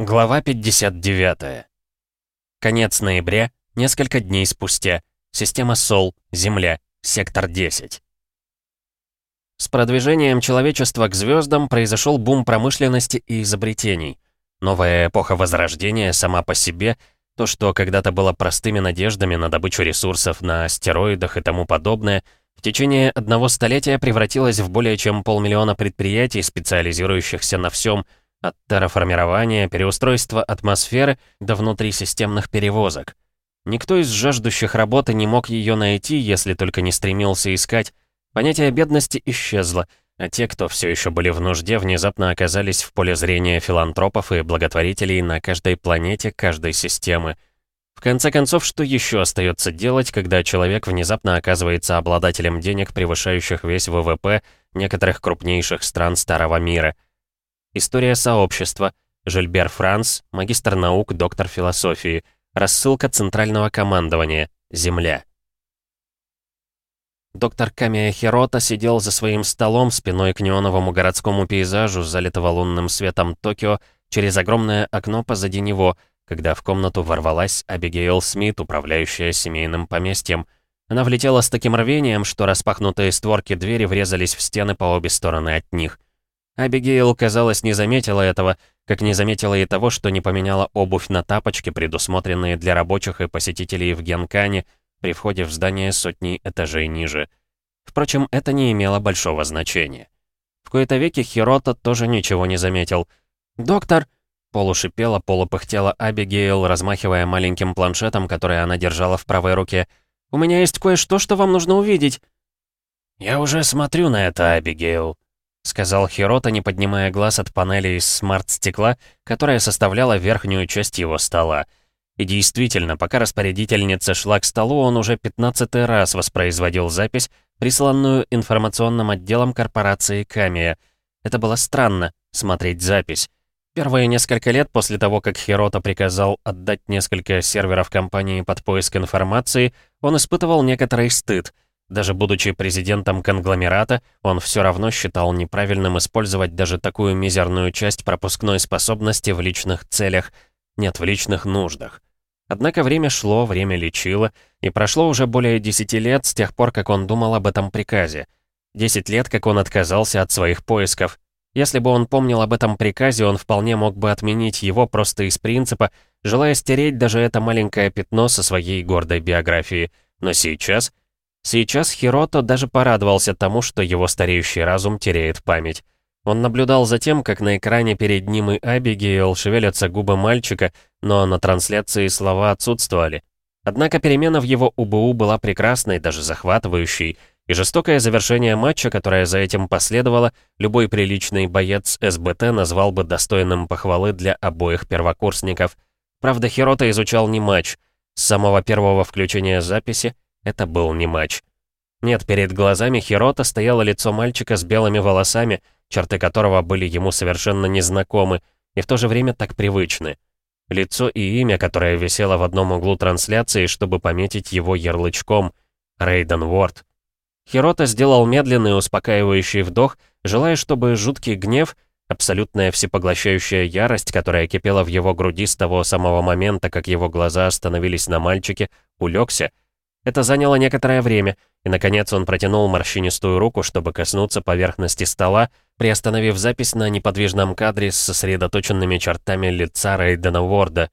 Глава 59. Конец ноября, несколько дней спустя. Система СОЛ, Земля, сектор 10. С продвижением человечества к звездам произошел бум промышленности и изобретений. Новая эпоха Возрождения сама по себе, то, что когда-то было простыми надеждами на добычу ресурсов на астероидах и тому подобное, в течение одного столетия превратилось в более чем полмиллиона предприятий, специализирующихся на всем – от терраформирования, переустройства атмосферы до внутрисистемных перевозок. Никто из жаждущих работы не мог ее найти, если только не стремился искать. Понятие бедности исчезло, а те, кто все еще были в нужде, внезапно оказались в поле зрения филантропов и благотворителей на каждой планете каждой системы. В конце концов, что еще остается делать, когда человек внезапно оказывается обладателем денег, превышающих весь ВВП некоторых крупнейших стран Старого мира – История сообщества. Жильбер Франц, магистр наук, доктор философии. Рассылка Центрального командования. Земля. Доктор Камия Хирота сидел за своим столом спиной к неоновому городскому пейзажу, залитого лунным светом Токио, через огромное окно позади него, когда в комнату ворвалась Абигейл Смит, управляющая семейным поместьем. Она влетела с таким рвением, что распахнутые створки двери врезались в стены по обе стороны от них. Абигейл, казалось, не заметила этого, как не заметила и того, что не поменяла обувь на тапочки, предусмотренные для рабочих и посетителей в Генкане, при входе в здание сотни этажей ниже. Впрочем, это не имело большого значения. В кои-то веки Хирота тоже ничего не заметил. «Доктор!» — полушипела, полупыхтела Абигейл, размахивая маленьким планшетом, который она держала в правой руке. «У меня есть кое-что, что вам нужно увидеть». «Я уже смотрю на это, Абигейл», — сказал Хирота, не поднимая глаз от панели из смарт-стекла, которая составляла верхнюю часть его стола. И действительно, пока распорядительница шла к столу, он уже пятнадцатый раз воспроизводил запись, присланную информационным отделом корпорации Камия. Это было странно, смотреть запись. Первые несколько лет после того, как Хирота приказал отдать несколько серверов компании под поиск информации, он испытывал некоторый стыд — даже будучи президентом конгломерата, он все равно считал неправильным использовать даже такую мизерную часть пропускной способности в личных целях, нет, в личных нуждах. Однако время шло, время лечило, и прошло уже более 10 лет с тех пор, как он думал об этом приказе. 10 лет, как он отказался от своих поисков. Если бы он помнил об этом приказе, он вполне мог бы отменить его просто из принципа, желая стереть даже это маленькое пятно со своей гордой биографии. Но сейчас... Сейчас Хирото даже порадовался тому, что его стареющий разум теряет память. Он наблюдал за тем, как на экране перед ним и Абигейл шевелятся губы мальчика, но на трансляции слова отсутствовали. Однако перемена в его УБУ была прекрасной, даже захватывающей, и жестокое завершение матча, которое за этим последовало, любой приличный боец СБТ назвал бы достойным похвалы для обоих первокурсников. Правда, Хирота изучал не матч. С самого первого включения записи это был не матч. Нет, перед глазами Хирота стояло лицо мальчика с белыми волосами, черты которого были ему совершенно незнакомы и в то же время так привычны. Лицо и имя, которое висело в одном углу трансляции, чтобы пометить его ярлычком «Рейден Уорд». Хирота сделал медленный успокаивающий вдох, желая, чтобы жуткий гнев, абсолютная всепоглощающая ярость, которая кипела в его груди с того самого момента, как его глаза остановились на мальчике, улегся, это заняло некоторое время, и, наконец, он протянул морщинистую руку, чтобы коснуться поверхности стола, приостановив запись на неподвижном кадре с сосредоточенными чертами лица Рейдена Уорда.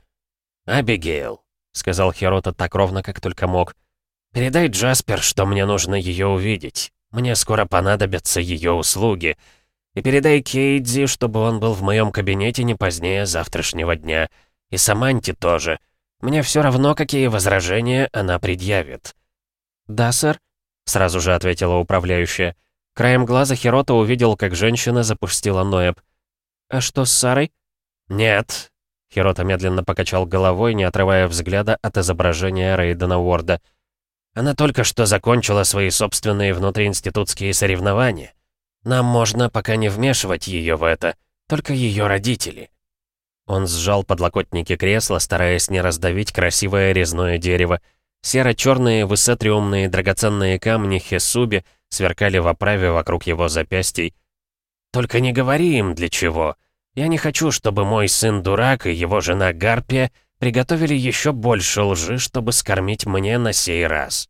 «Абигейл», — сказал Хирота так ровно, как только мог, — «передай Джаспер, что мне нужно ее увидеть. Мне скоро понадобятся ее услуги. И передай Кейдзи, чтобы он был в моем кабинете не позднее завтрашнего дня. И Саманти тоже». Мне все равно, какие возражения она предъявит». «Да, сэр», — сразу же ответила управляющая. Краем глаза Хирота увидел, как женщина запустила Ноэб. «А что с Сарой?» «Нет». Хирота медленно покачал головой, не отрывая взгляда от изображения Рейдена Уорда. «Она только что закончила свои собственные внутриинститутские соревнования. Нам можно пока не вмешивать ее в это, только ее родители». Он сжал подлокотники кресла, стараясь не раздавить красивое резное дерево. Серо-черные высотриумные драгоценные камни Хесуби сверкали в оправе вокруг его запястий. «Только не говори им, для чего. Я не хочу, чтобы мой сын-дурак и его жена Гарпия приготовили еще больше лжи, чтобы скормить мне на сей раз».